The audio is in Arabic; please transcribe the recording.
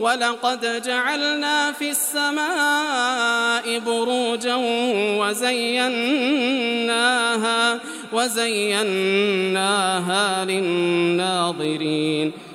ولقد جعلنا في السماء بروجا وزيناها وزيناها للناظرين